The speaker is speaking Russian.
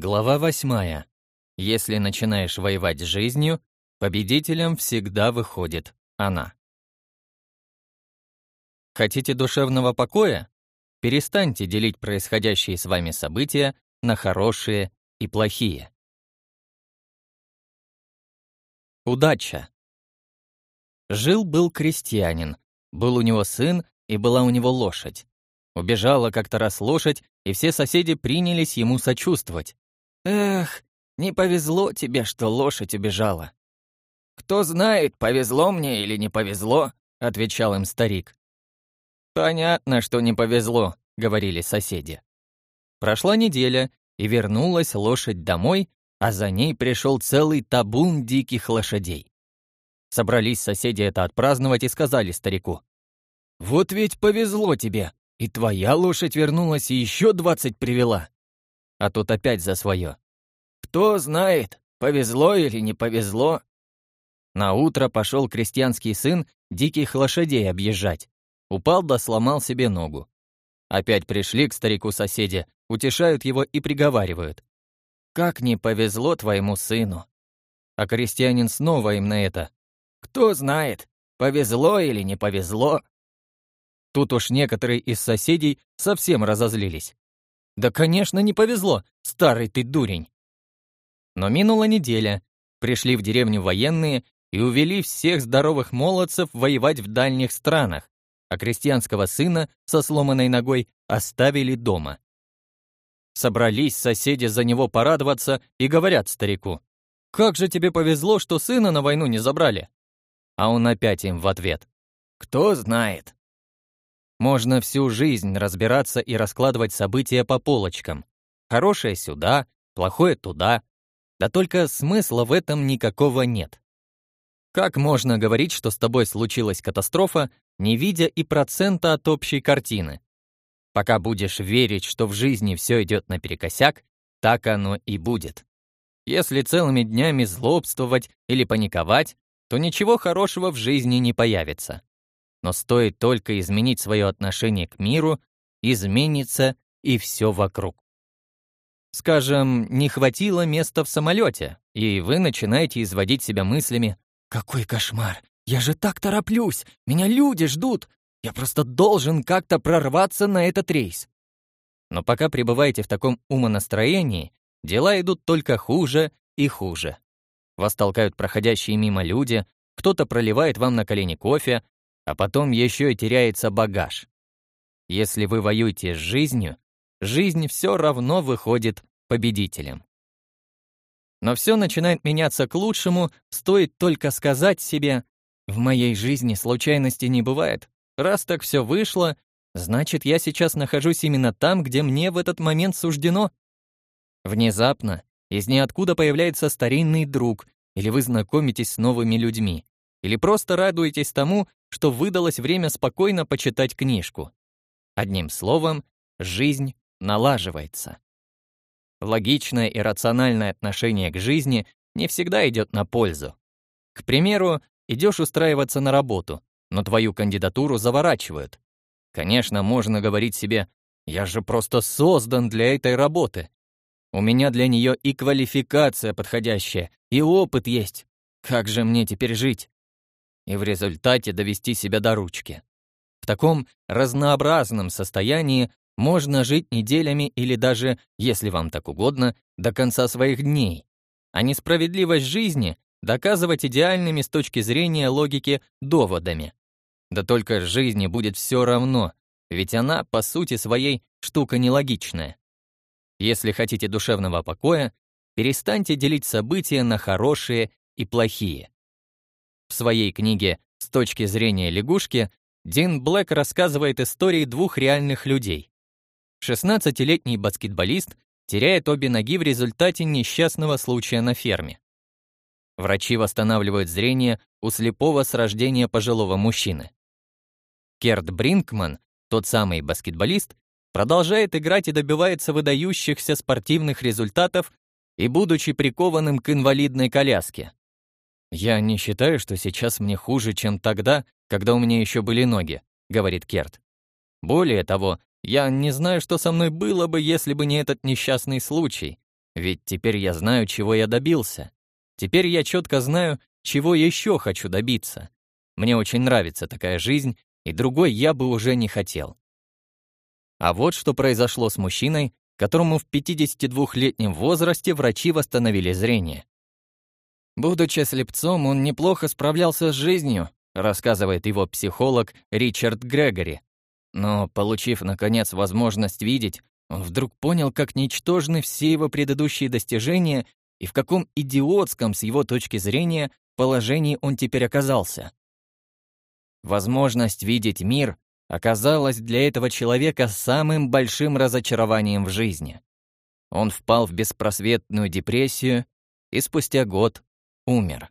Глава восьмая. Если начинаешь воевать с жизнью, победителем всегда выходит она. Хотите душевного покоя? Перестаньте делить происходящие с вами события на хорошие и плохие. Удача. Жил-был крестьянин, был у него сын и была у него лошадь. Убежала как-то раз лошадь, и все соседи принялись ему сочувствовать. «Эх, не повезло тебе, что лошадь убежала». «Кто знает, повезло мне или не повезло», — отвечал им старик. «Понятно, что не повезло», — говорили соседи. Прошла неделя, и вернулась лошадь домой, а за ней пришел целый табун диких лошадей. Собрались соседи это отпраздновать и сказали старику. «Вот ведь повезло тебе, и твоя лошадь вернулась и еще двадцать привела. А тут опять за свое. Кто знает, повезло или не повезло. На утро пошел крестьянский сын диких лошадей объезжать. Упал да сломал себе ногу. Опять пришли к старику соседи, утешают его и приговаривают. «Как не повезло твоему сыну!» А крестьянин снова им на это. «Кто знает, повезло или не повезло?» Тут уж некоторые из соседей совсем разозлились. «Да, конечно, не повезло, старый ты дурень!» Но минула неделя, пришли в деревню военные и увели всех здоровых молодцев воевать в дальних странах, а крестьянского сына со сломанной ногой оставили дома. Собрались соседи за него порадоваться и говорят старику, «Как же тебе повезло, что сына на войну не забрали?» А он опять им в ответ, «Кто знает, можно всю жизнь разбираться и раскладывать события по полочкам. Хорошее сюда, плохое туда. Да только смысла в этом никакого нет. Как можно говорить, что с тобой случилась катастрофа, не видя и процента от общей картины? Пока будешь верить, что в жизни все идет наперекосяк, так оно и будет. Если целыми днями злобствовать или паниковать, то ничего хорошего в жизни не появится. Но стоит только изменить свое отношение к миру, изменится и все вокруг. Скажем, не хватило места в самолете, и вы начинаете изводить себя мыслями «Какой кошмар! Я же так тороплюсь! Меня люди ждут! Я просто должен как-то прорваться на этот рейс!» Но пока пребываете в таком умонастроении, дела идут только хуже и хуже. Вас толкают проходящие мимо люди, кто-то проливает вам на колени кофе, а потом еще и теряется багаж. Если вы воюете с жизнью, жизнь все равно выходит победителем. Но все начинает меняться к лучшему, стоит только сказать себе «В моей жизни случайности не бывает. Раз так все вышло, значит, я сейчас нахожусь именно там, где мне в этот момент суждено». Внезапно из ниоткуда появляется старинный друг, или вы знакомитесь с новыми людьми, или просто радуетесь тому, что выдалось время спокойно почитать книжку. Одним словом, жизнь налаживается. Логичное и рациональное отношение к жизни не всегда идет на пользу. К примеру, идешь устраиваться на работу, но твою кандидатуру заворачивают. Конечно, можно говорить себе «я же просто создан для этой работы». У меня для нее и квалификация подходящая, и опыт есть. Как же мне теперь жить? И в результате довести себя до ручки. В таком разнообразном состоянии можно жить неделями или даже, если вам так угодно, до конца своих дней. А несправедливость жизни доказывать идеальными с точки зрения логики доводами. Да только жизни будет все равно, ведь она, по сути своей, штука нелогичная. Если хотите душевного покоя, перестаньте делить события на хорошие и плохие. В своей книге «С точки зрения лягушки» Дин Блэк рассказывает истории двух реальных людей. 16-летний баскетболист теряет обе ноги в результате несчастного случая на ферме. Врачи восстанавливают зрение у слепого с рождения пожилого мужчины. Керт Бринкман, тот самый баскетболист, продолжает играть и добивается выдающихся спортивных результатов и будучи прикованным к инвалидной коляске. «Я не считаю, что сейчас мне хуже, чем тогда, когда у меня еще были ноги», — говорит Керт. «Более того, я не знаю, что со мной было бы, если бы не этот несчастный случай. Ведь теперь я знаю, чего я добился. Теперь я четко знаю, чего еще хочу добиться. Мне очень нравится такая жизнь, и другой я бы уже не хотел. А вот что произошло с мужчиной, которому в 52-летнем возрасте врачи восстановили зрение. Будучи слепцом, он неплохо справлялся с жизнью, рассказывает его психолог Ричард Грегори. Но, получив, наконец, возможность видеть, он вдруг понял, как ничтожны все его предыдущие достижения и в каком идиотском, с его точки зрения, положении он теперь оказался. Возможность видеть мир оказалась для этого человека самым большим разочарованием в жизни. Он впал в беспросветную депрессию и спустя год умер.